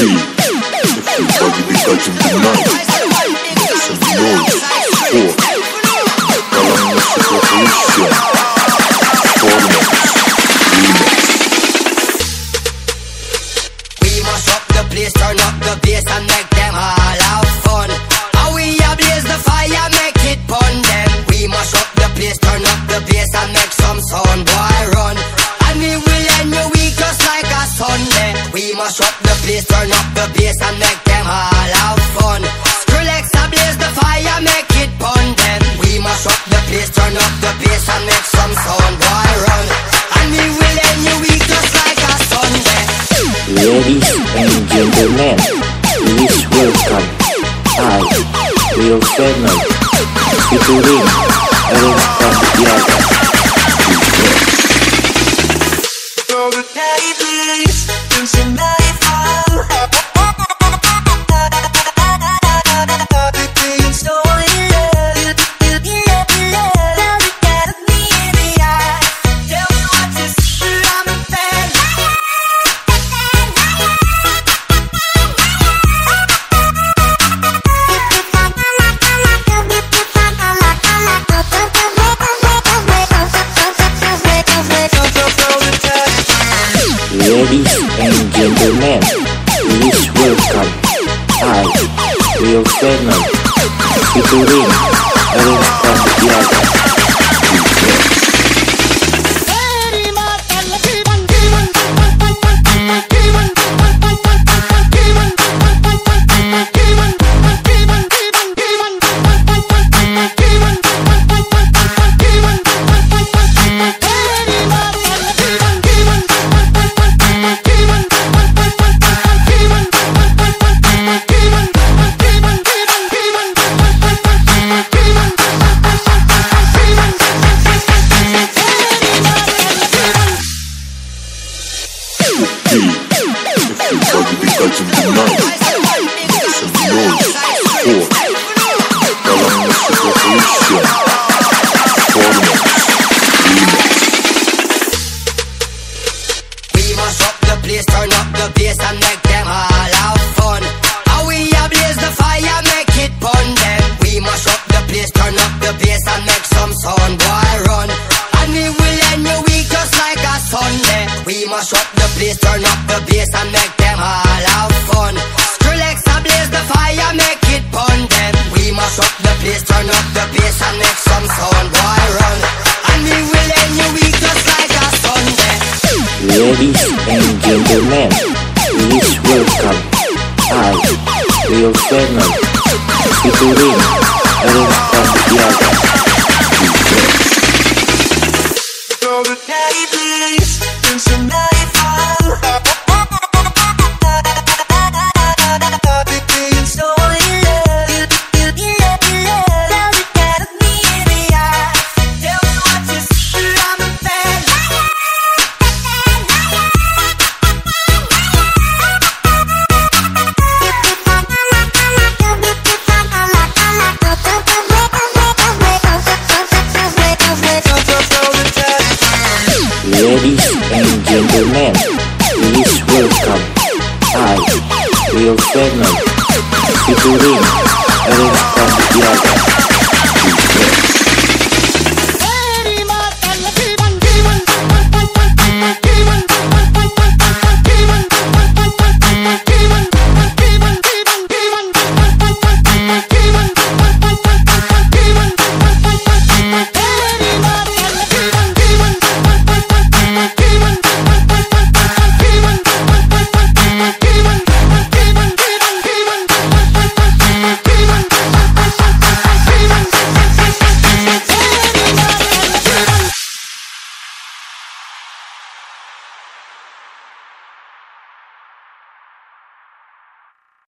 We must up the place, turn up the bass and make up the turn up the bass and make them all have fun. Skrillex ablaze the fire, make it pun them. We must up the place, turn up the bass and make some sound, boy run. And we will end your week just like a Sunday. Ladies and gentlemen, please welcome I, Rio Ferdinand, featuring Aaron Santiago. Ladies gentlemen, please welcome I, Rio Ferdinand, featuring Aaron Santiago. We must up the place, turn up the bass and make them all have fun. How we ablaze the fire, make it pun them. We must up the place, turn up the bass and make some sound, boy run. And we will end your just like a Sunday. We must up the place, turn up the bass and make the turn up the bass and make some sound, boy run. And we will end your week just like a Sunday. Ladies and gentlemen, please welcome I, Rio Ferdinand, featuring Aaron Santiago. Ladies and gentlemen, please welcome I, Rio Ferdinand, featuring Aaron